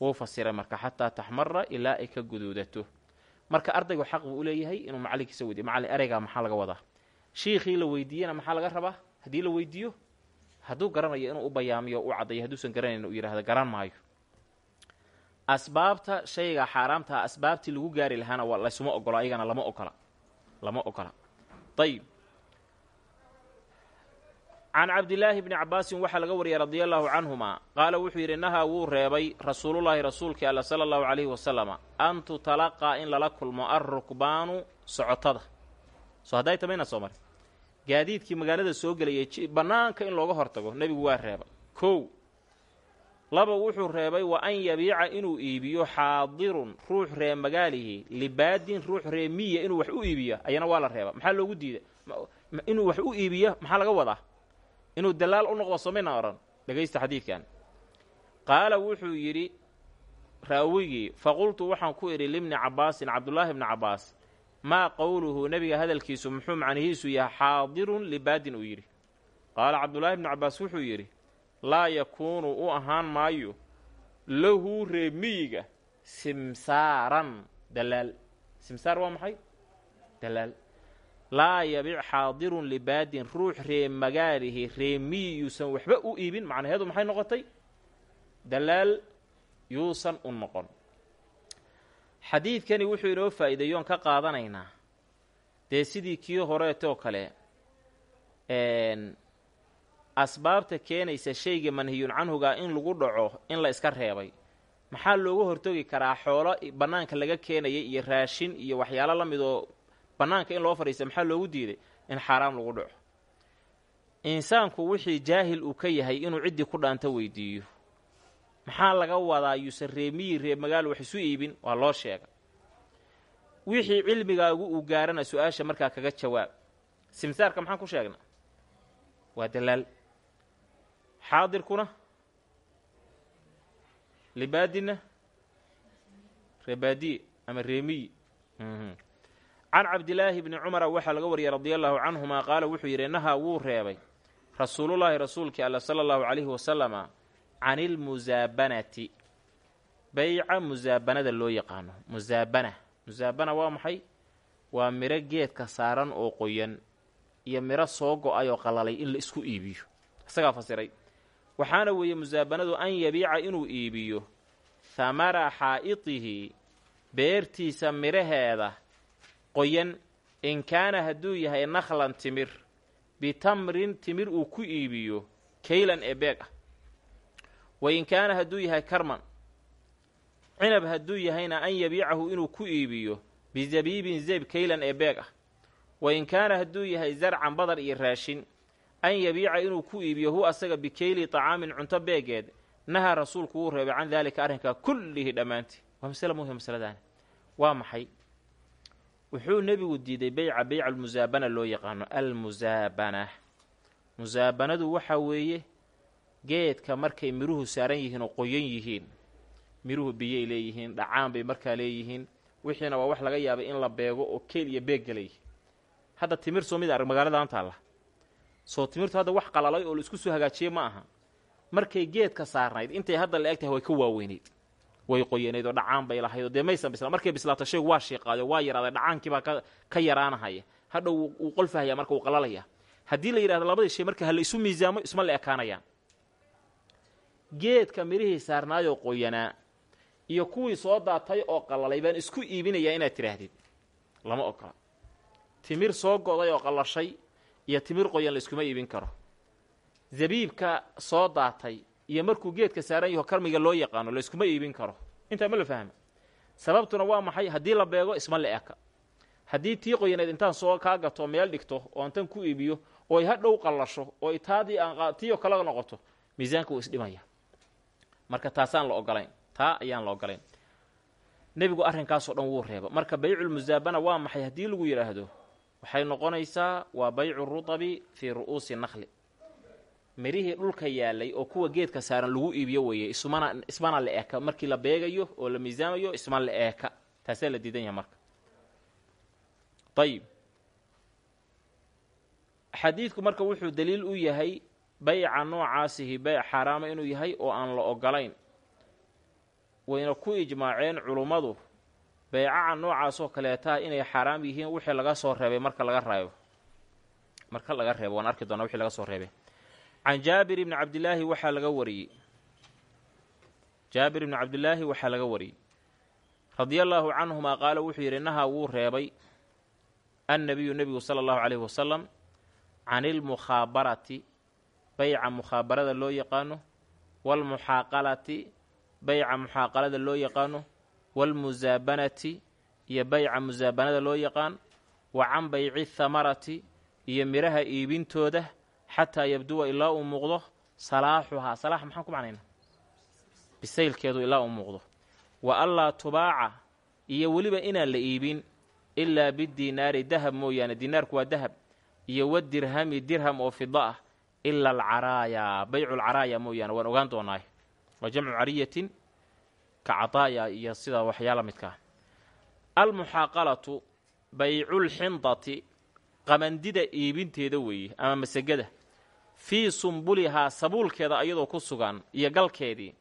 Wuu fasiray marka xataa taxmara ilaa ay ka guduudato marka ardaygu xaq buu u leeyahay inuu macallinkiisa weydiyo macallin ereygaa maxaa laga wadaa? Shiikhii la weydiiyena maxaa laga rabaa? Haddii la weydiiyo hadduu garanayo inuu u bayaamiyo u caddayo hadduusan garanayn uu yidhahdo garan maayo. Asbaabta shayga xaaraamtaa asbaabtii lagu gaari lahaana waa laysuma ogola ayagana lama ogola. Lama ogola. Ayib can cabdilaahi bni cabaasin waxaa laga wariyay radia allaahu canhuma qaala wuxuu yidhi nahaa wuu reebay rasuulullaahi rasuulkii alla sala allahu calayhi wasalama an tutalaqaa in lala kulmo alrukbaanu socotada. Soo hadday tamayna soo mari gaadiidkii magaalada soo gelayay bannaanka in looga hortago nebigu waa reebay. Kow laba wuxuu reebay wa an yabiica inuu iibiyo xaadirun ruux ree magaalihi libaadin ruux ree miya inuu wax u iibiyo. Ayana waa la reeba maxaa loogu diiday? Inuu wax u iibiyo maxaa laga wadaa inuu dalaal u noqdo somayna odhan dhegaysta xadiidkan. Qaala wuxuu yidhi raawigii faqultu waxaan ku idhi libni cabbaasin cabdullaahi bni cabbaas maa qowluhu nebiga hadalkiisu muxuu macnihiisu yahay xaadirun libaadin? Uu yidhi. Qaala cabdullaahi bni cabbaas wuxuu yidhi laa yakuunu u ahaan maayo lahu reemiyiga simsaaran dalaal. Simsaar waa maxay? Dalaal laa yabic xaadirun libaadin ruux ree magaalihi reemiyi yuusan waxba u iibin. Macnaheedu maxay noqotay? Dalaal yuusan u noqon. Xadiidkani wuxuu inoo faa'iideeyoon ka qaadanaynaa. Dee sidii kii horeetoo kale asbaabta keenaysa shayga manhiyun canhuga in lagu dhaco in la iska reebay. Maxaa looga hortogi karaa xoolo bannaanka laga keenaya iyo raashin iyo waxyaalo la mid oo bannaanka in loo fadhiista maxaa loogu diiday? In xaaraam lagu dhaco. Insaanku wixii jaahil uu ka yahay inuu ciddii ku dhaanta weydiiyo. Maxaa laga wadaa yuusan reemiyi ree magaalo wax isu iibin? Waa loo sheega. Wixii cilmigaagu uu gaarana su'aasha markaa kaga jawaab. Simsaarka maxaan ku sheegnaa? Waa dalaal. Xaadirkuna? Libaadina? Reebaadiye ama reemiyi can cabdilaahi bni cumara waxaa laga wariyay radia allaahu canhuma qaala wuxuu yidhi nahaa wuu reebay. Rasuulullaahi rasuulkii alla sala allahu calayhi wasalama can ilmusaabanati bayca musaabanada loo yaqaano. Musaabana musaabana waa maxay? Waa miro geedka saaran oo qoyan iyo miro soo go'ay oo qalalay in la isku iibiyo. Isagaa fasiray. Waxaana weeye musaabanadu an yabiica inuu iibiyo hamara xaa'idihi beertiisa midhaheeda qoyan in kaana hadduu yahay nakhlan timir bitamrin timir uu ku iibiyo kaylan ee beeg ah. Wa in kaana hadduu yahay karman cinab hadduu yahayna an yabiicahu inuu ku iibiyo bizabiibin zeyb kaylan ee beeg ah. Wa in kaana hadduu yahay zarcan badar iyo raashin an yabiica inuu ku iibiyo hu asaga bikayli طacaamin cunto beegeed nahaa rasuulku wuu reebay can daalika arrinkaa kullihi dhammaantii. Waa masale muhiim masaladaani waa maxay wuxuu nebigu diiday beyca beyca almusaabana loo yaqaano almusaabana musaabanadu waxaa weeye geedka markay miruhu saaran yihiin oo qoyan yihiin. Miruhu biyay leeyihiin dhacaan bay markaa leeyihiin. Wixiina waa wax laga yaabay in la beego oo keel iyo beeg galayyihin hadda timir soo mid arag magaaladaaan taalla. Soo timirtu hadda wax qalalay oo la isku soo hagaajiyey ma aha. Markay geedka saarnayd intay hadda la eg tahay way ka waaweynayd way qoyanayd oo dhacaan bay lahayd oo dee maysan bisla markay bislaato shaygu waa shiiqaayo waa yaraaday dhacaankiibaa ka yaraanahaya hadha wuu qolfahaya marka wuu qalalaya. Haddii la yidhahdo labadii shay marka ha isu miisaamo isma la ekaanayaan geedka midhihii saarnaayoo qoyanaa iyo kuwii soo daatay oo qalalay baan isku iibinayaa inaad tidhaahdid lama ogola. Timir soo goday oo qallashay iyo timir qoyan la iskuma iibin karo. Zabiibka soo daatay iyo markuu geedka saaran yaho karmiga loo yaqaano la iskuma iibin karo. Intaa ma la fahma sababtuna waa maxay? Haddii la beego isma la eka. Haddii tii qoyaneed intaan soo kaa gato meel dhigto oo intan ku iibiyo oo ay hadhow qallasho oo taadii aan tii oo kala noqoto miisaanka wuu isdhimaya marka taasaan la ogolayn taa ayaan la ogolayn nebigu arrinkaasoo dhan wuu reeba. Marka bayculmusaabana waa maxay? Haddii lagu yidhaahdo waxay noqonaysaa waa baycu rutabi fii ru'uusi nakhli mirihii dhulka yaalay oo kuwa geedka saaran lagu iibiyo weeye ismana ismana la eeka markii la beegayo oo la miisaamayo isma la eeka taasaa la diidan yaha marka. Ayib xadiidku marka wuxuu daliil u yahay bayca noocaasihi bayc xaaraama inuu yahay oo aan la ogolayn wayna ku ijmaaceen culummadu beycaca noocaasoo kaleetaha inay xaaraam yihiin wixii laga soo reebay marka laga reebo marka laga reebo waan arki doonaa wixii laga soo reebay can jaabir ibni cabdillaahi waxaa laga wariyey. Jaabir ibni cabdillaahi waxaa laga wariyey. Radia allaahu canhumaa qaala wuxuu yidhi nahaa wuu reebay annabiyu nebigu sala allahu calayhi wasalam can ilmukhaabarati bayca mukhaabarada loo yaqaano waalmuxaaqalati bayca muxaaqalada loo yaqaano waalmusaabanati iyo bayca musaabanada loo yaqaan wa can bayci thamarati iyo midhaha iibintooda xataa yabduwa ilaa uu muuqdo salaaxuhaa salaax maxaan ku macnaynaa bisaylkeedu ilaa uu muuqdo wa allaa tubaaca iyo weliba inaan la iibin ilaa bidiinaari dahab mooyaane diinaarku waa dahab iyo wadirhami dirham oo fida ah ila alcaraaya bayculcaraaya mooyaane waan ogaan doonaay waa jamcu cariyatin ka cadaaya iyo sida waxyaala midkaa almuxaaqalatu bayculxindati qamandida iibinteeda weeye ama masegada fii sumbulihaa sabuulkeeda ayadoo ku sugan iyo galkeedii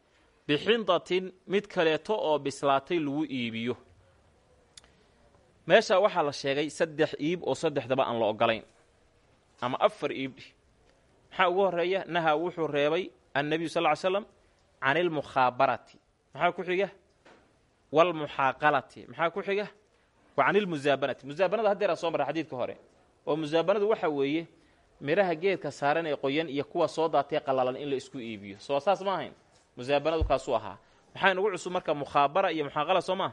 bixindatin mid kaleeto oo bislaatay lagu iibiyo. Meesha waxaa la sheegay saddex iib oo saddexdaba aan la ogolayn ama afar iibdhi maxaa ugu horreeya nahaa wuxuu reebay annabiyu sal ly slam can ilmukhaabarati maxaa ku xiga? Waalmuxaaqalati maxaa ku xiga? Wa can ilmusaabanati musaabanada haddeeraa soo marra xadiidka hore. Oo musaabanadu waxa weeye midhaha geedka saaran ee qoyan iyo kuwa soo daatee qallalan in la isku iibiyo. Soo saas ma ahayn. Musaabanadu kaasuu ahaa. Maxaa inugu cusub marka mukhaabara iyo muxaaqala soo maa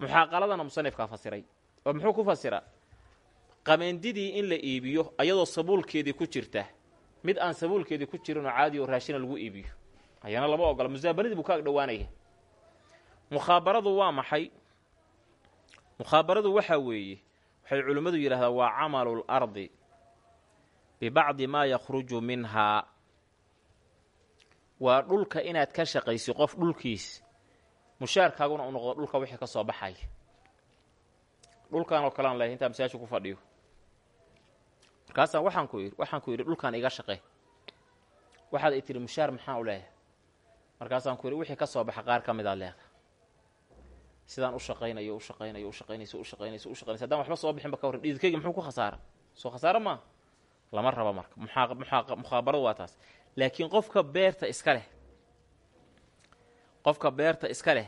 muxaaqaladana musanifkaa fasiray. Oo muxuu ku fasiraa qameendidii in la iibiyo ayadoo sabuulkeedii ku jirta. Mid aan sabuulkeedii ku jirin oo caadi oo raashina lagu iibiyo. Ayaana lama ogola. Musaabanadii buu ka ag dhowaanaya mukhaabaradu waa maxay? Mukhaabaradu waxaa weeye. Waxay culimmadu yidhahdaa waa camalu lardi bibacdi maa yakhruju minhaa waa dhulka inaad ka shaqaysi qof dhulkiis mushaarkaaguna u noqdo dhulka wixii ka soo baxaya dhulkan oo kalean lehay intaa masaajka ku fadhiyo. Markaasaan waxaan ku yidhi waxaan ku yidhi dhulkaan iga shaqe waxaad i tihi mushaar maxaan u leeyahay. Markaasaan ku yidhi wixii ka soo baxa qaar ka midaad leedahay sidaan u shaqaynayo u shaqaynayo u shaqaynayso u shaqaynayso u shaqaynayso haddaan waxba soo bixinba ka warran dhiidkayga muxuu ku khasaara? Soo khasaaro maa lama rabo marka. Mukhaabaradu waa taas. Laakiin qofka beerta iska leh qofka beerta iska leh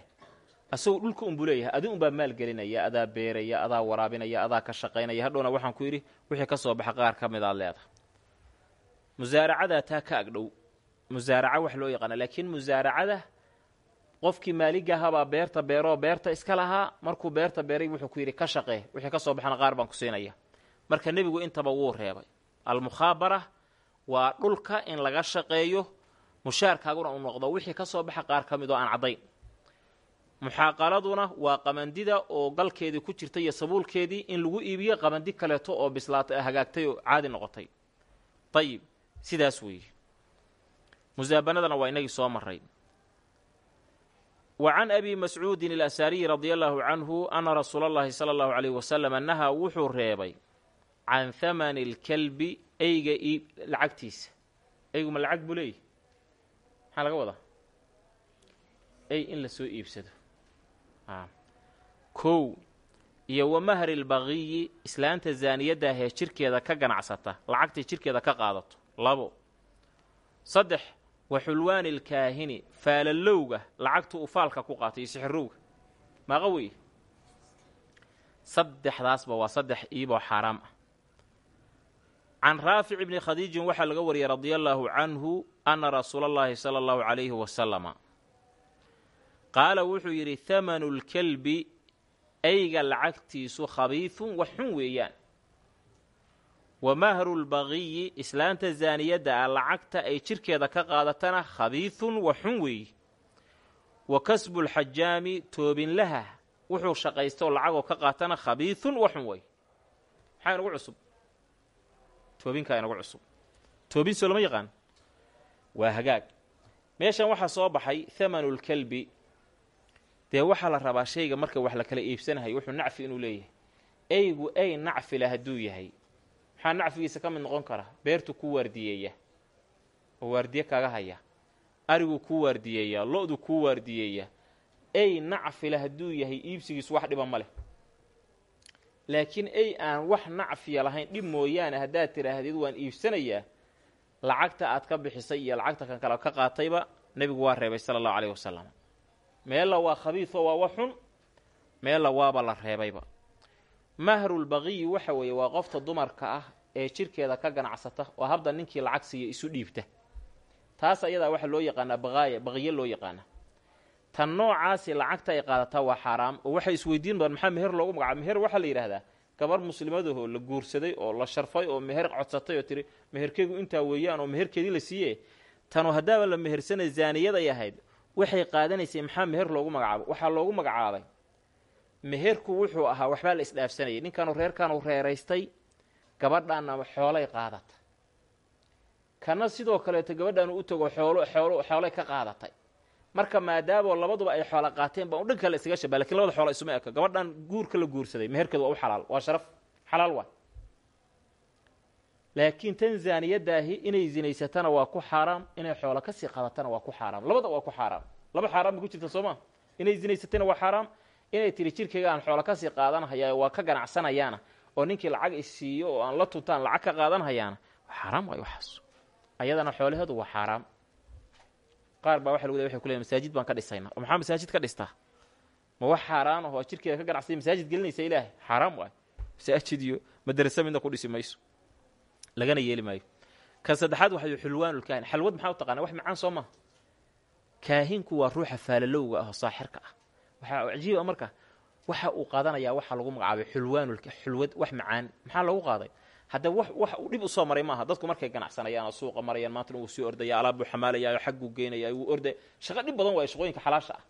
asagu dhulka unbuu leeyahay. Adi unbaa maalgelinaya adaa beeraya adaa waraabinaya adaa ka shaqaynaya. Hadhowna waxaan ku yidhi wixii ka soo baxa qaar ka mid aad leedahay. Musaaracadaa taa ka agdhow musaaraca wax loo yaqaana. Laakiin musaaracada qofkii maaligahabaa beerta beeroo beerta iska lahaa markuu beerta beeray wuxuu ku yidhi ka shaqee wixii ka soo baxana qaar baan ku siinaya. Marka nebigu intaba wuu reebay almukhaabara waa dhulka in laga shaqeeyo mushaarkaaguna uu noqdo wixii ka soo baxa qaar ka mid oo aan caddayn. Muxaaqaladuna waa qamandida oo galkeedii ku jirtay iyo sabuulkeedii in lagu iibiyo qamandi kaleeto oo bislaatay hagaagtay oo caadi noqotay. Ayib sidaas weeye. Musaabanadana waa inagii soo maray wa can abi mascuudin alasaariyi radia allaahu canhu ana rasuula allahi sala allahu calayhi wasalam nahaa wuxuu reebay can hamani alkalbi eyga iib lacagtiisa eygu ma lacag buu leeyahy maxaa laga wadaa ey in la soo iibsado kow iyo wa mahri lbaqiyi islaanta zaaniyadaahee jirkeeda ka ganacsata lacagtay jirkeeda ka qaadato labo saddex wa xulwaani lkaahini faalalowga lacagtu uu faalka ku qaatay iyo sixirowga maaqa wey saddexdaasba waa saddex iiboo xaaraam ah can raafic bni khadiijin waxaa laga wariyey radia allaahu canhu ana rasuula allahi sala allahu calayhi wasalama qaala wuxuu yidhi hamanu lkalbi eyga lacagtiisu khabiifun wax xun weeyaan wa mahru lbaqiyi islaanta zaaniyadda ah lacagta ay jirkeeda ka qaadatana khabiifun wax xun weeye wa kasbu lxajaami toobinlaha wuxuu shaqaystaoo lacagoo ka qaatana khabiifun wax xun wey maxaa inagu cusub toobinkaa inagu cusub. Toobin soo lama yaqaan? Waa hagaag. Meeshan waxaa soo baxay hamanu lkalbi dee waxaa la rabaa shayga marka wax la kala iibsanahayo wuxuu nacfi inuu leeyahay. Eygu ey nacfila hadduu yahay. Maxaa nacfigiisa ka mid noqon kara? Beertu ku waardiyeeya. Oo waardiye kaga haya. Arigu kuu waardiyeeya lo-du kuu waardiyeeya. Ey nacfila hadduu yahay iibsigiisu wax dhiba ma leh laakiin ey aan wax nacfiya lahayn dhib mooyaane haddaad tidhaahdid waan iibsanayaa lacagta aad ka bixisay iyo lacagta kan kale ka qaatayba nebigu waa reebay sala allahu caleyhi wasalam meella waa khabiifo waa xun meella waaba la reebayba. Mahrulbaqiyi waxa weeye waa qofta dumarka ah ee jirkeeda ka ganacsata oo habda ninkii lacag siiya isu dhiibta. Taas ayadaa waxaa loo yaqaanaa baqaaya baqiye loo yaqaana tan noocaasi lacagta ay qaadataa waa xaaraam oo waxay isweydiin doon maxaa meher loogu magacaaba meher waxaa la yidhaahdaa gabar muslimadahoo la guursaday oo la sharfay oo meher codsatay oo tiri meherkeygu intaa weeyaan oo meherkeedii la siiye tanu haddaaba la mehersanay zaaniyaday ahayd. Waxay qaadanaysay maxaa meher loogu magacaabay? Waxaa loogu magacaabay. Meherku wuxuu ahaa waxbaa la isdhaafsanayay. Ninkaanu reerkaanu reeraystay gabadhaanna xoolay qaadata. Kana sidoo kaleeto gabadhaanu u tago xoolo xoolo xoolay ka qaadatay marka maadaamoo labaduba ay xoola qaateen baa dhan kale isaga shabaa laakiin labada xoola isuma eka. Gabadhan guurka la guursaday meherkeedu waa u xalaal. Waa sharaf. Xalaal waa laakiin tan inay zinaysatana waa ku xaaraam inay xoolo ka sii qadatana waa ku xaaraam. Labada waa ku xaaraam. Laba xaaraam ku jirta soo ma inay zinaysatana waa xaaraam. Inay tiri jirkayga aan xoolo ka sii qaadanhayaa waa ka ganacsanayaana oo ninkii lacag isiiyo oo aan la tuntaan lacag ka qaadanhayaana xaaraam waay waxaas. Ayadana xoolaheedu waa xaaraam qaar baa lagu leey waxay ku leeyahay masaajid baan ka dhisayna. Oo maxaa masaajid ka dhistaa? Ma wax xaaraan ahoo jirkeeda ka ganacsay masaajid gelinaysa ilaahay. Xaaraam waay. Masaajid iyo madarasa midna ku dhisi mayso. Lagana yeeli maayo. Kan saddexaad waxay xulwaanulkaahin xalwad maxaa u taqaana wax macaan soo maha kaahinku waa ruuxa faalalowga ah oo saaxirka ah. Waxaa cajiib a marka waxa uu qaadanayaa waxaa lagu magacaabay xulwaanulka xulwad wax macaan maxaa lagu qaaday hadda wax wax uu dhib u soo maray maaha. Dadku markay ganacsanayaan oo suuqa marayaan maantana wuu sii ordaya alaab buu xamaalayaayo xagguu geenaya wuu shaqo dhib badan waayo shaqooyinka xalaasha ah.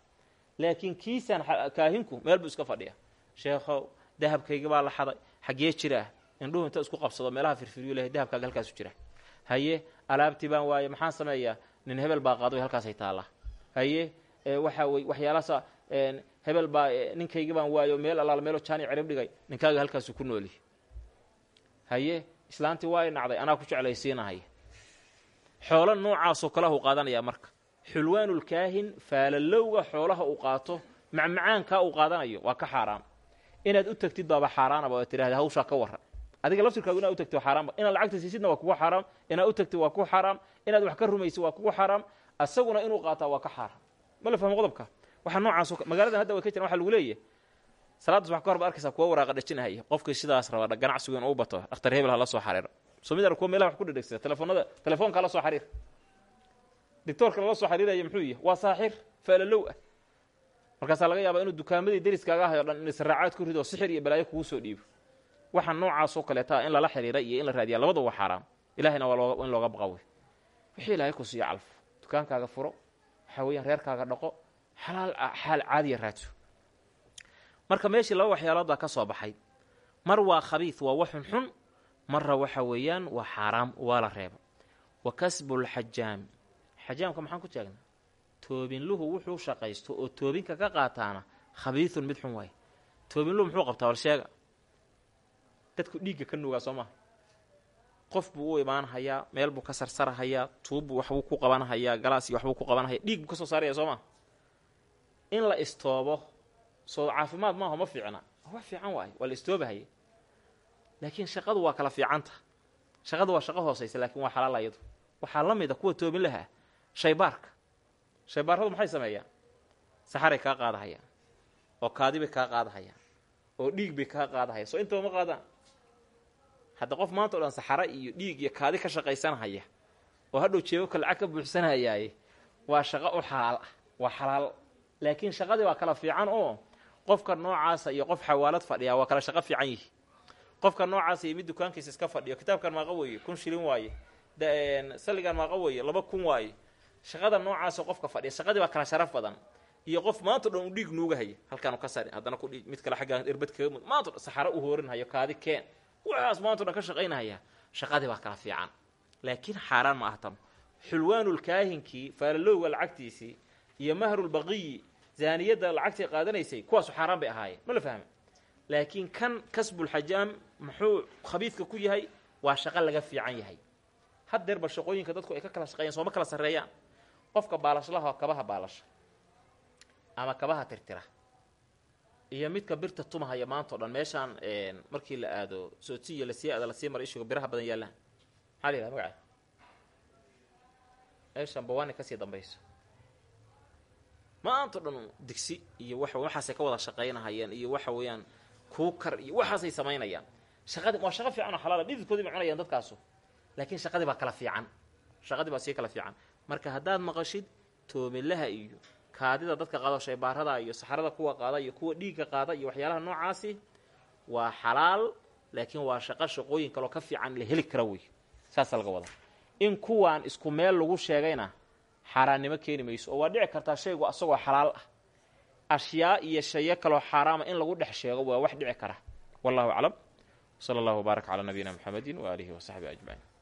Laakiin kiisaan kaahinku meel buu iska fadhiya sheekhow dahabkayga baa la xaday. Xaggee jiraa indhuhu inta isku qabsado meelaha firfiryu lehay dahabkaaga halkaasu jira. Haye alaabtii baan waaye maxaan sameeyaa? Nin hebel baa qaado halkaasay taallaa. Haye waxaa wey waxyaalaasa hebel baa ninkayga baan waayo meel allaala meelo jaani cirib dhigay ninkaaga halkaasu ku nooli haye islaantii waa i nacday anaa ku jeclaysiinahaya xoolo noocaasoo kalehuu qaadanayaa marka. Xulwaanulkaahin faalalowga xoolaha uu qaato macmacaankaa uu qaadanayo waa ka xaaraam. Inaad u tagtid baaba xaaraanaba oo tidhahda hawshaa ka warran. Adiga laftirkaagu inaad u tagtid waa xaaraamba inaad lacagta siisidna waa kugu xaaraam inaad u tagtid waa kugu xaaraam inaad wax ka rumaysid waa kugu xaaraam. Asaguna inuu qaataa waa ka xaaraam. Ma la fahmo qodobka? Waxaa noocaas magaaladan hadda way ka jiran waxa lagu leeyahy salaadda subax ka hor ba arkaysaa kuwa waraaqa dhajinahaya. Qofkii sidaas raba ganacsigu inuu bato. Dhakhtar hebel ha la soo xariiro soo mid kuwa meelaha wax ku dhedhegsada telefoonada telefoonka la soo xariir. Dictoorka lala soo xariiraya muxuu yahay waa saaxir faalalow ah. Markaasaa laga yaabaa inuu dukaamadii deriskaaga ahayo dhan israacaad ku rido sixir iyo balaayo kugu soo dhiibo. Waxa noocaasoo kaleeta in lala xiriira iyo in la raadiya labada waa xaaraam. Ilahayna waa in looga baqa wey wixii ilaahay ku siiyo calfo dukaankaaga furo waxaa weeyaan reerkaaga dhaqo xalaal xaal caadiya raadso marka meeshii laba waxyaalood baa ka soo baxay. Mar waa khabiid waa waxun xun marra waxa weeyaan waa xaaraam waa la reeba wa kasbulxajaami xajaamka maxaan ku jeegnaa toobinluhu wuxuu shaqaysto oo toobinka ka qaataana khabiidun mid xun waaye. Toobinluhu muxuu qabtaa? Wal sheega. Dadku dhiigga ka nuugaa soo maha qof buu u imaanhayaa meel buu ka sarsarahayaa tuubbuu waxbuu ku qabanhayaa galaas iyo waxbuu ku qabanhaya dhiig buu ka soo saaraya soo maha in la istoobo soo caafimaad maaha ma fiicna. Wax fiican waaye waa la laakiin shaqadu waa kala fiicanta. Shaqadu waa shaqo hoosaysa laakiin waa xalaal ayadu waxaa la mid a kuwa toobin lahaa shaybaarka. Shaybaarradu maxay sameeyaan? Saxaray kaa qaadahayaan oo kaadibay kaa qaadahayaan oo dhiig bay kaa qaadahayaan. Soo intaba ma qaadaan. Hadda qof maanta o dhan saxara iyo dhiig iyo kaadi ka shaqaysanhaya oo hadhow jeebabka lacag ka buuxsanayaaye waa shaqo u xalaal ah waa xalaal. Laakiin shaqadii waa kala fiican oo qofka noocaasa iyo qof xawaalad fadhiya waa kala shaqo fiican yihi qofka noocaasa iyo mid dukaankiisa iska fadhiyo kitaabkan maaqa weeye? Kun shilin waaye. Salligan maaqa weeye? Laba kun waaye. Shaqada noocaasa qofka fadhiya shaqadii baa kala sharaf badan. Iyo qof maanta o dhan u dhiig nuugahaya halkaanu ka sari haddana ku mid kale xaggaan irbad kaga mud maanta o dhan saxaro u hoorinhayo kaadi keen. Waxaas maanta o dhan ka shaqaynahaya shaqadii baa kala fiican. Laakiin xaaraan ma ah xulwaanulkaahinkii faalalowga lacagtiisii iyo mahrulbaqiyi zaaniyadda lacagtay qaadanaysay kuwaasu xaaraan bay ahaayeen. Ma la fahma laakiin kan kasbulxajaam muxuu khabiidka ku yahay waa shaqo laga fiican yahay. Haddeerba shaqooyinka dadku ay ka kala shaqeeyaan sooma kala sarreeyaan. Qofka baalashlaha kabaha baalasha ama kabaha tirtira iyo midka birta tumahaya maanta dhan meeshaan markii la aado sootiya la sii aada la sii mara ishigo biraha badan yaallaan. Maxaa la yidhaha magaca? Meeshaan bawaani ka sii dambayso maanta o dhan digsi iyo wa waxaasay ka wada shaqaynahayeen iyo waxa weeyaan kuukar iyo waxaasay samaynayaan. Shaqadii waa shaqo fiican oo xalaala. Dhididkoodii bay cunayaan dadkaasu. Laakiin shaqadii baa kala fiican. Shaqadii baa sii kala fiican. Marka haddaad maqashid toomilaha iyo kaadida dadka qaado shaybaarada iyo saxarada kuwa qaada iyo kuwa dhiigga qaada iyo waxyaalaha noocaasi waa xalaal laakiin waa shaqo shaqooyin kaloo ka fiican la heli kara wey. Saasaa laga wadaa. In kuwaan isku meel lagu sheegayna xaaraannimo keeni mayso oo waa dhici kartaa shaygu asagoo xalaal ah. Ashyaa iyo shayo kaloo xaaraama in lagu dhex sheego waa wax dhici kara. Wallahu aclam. Sala allahu wbaarak calaa nabiyina muxamedin waaalihi wasaxbihi ajmaciin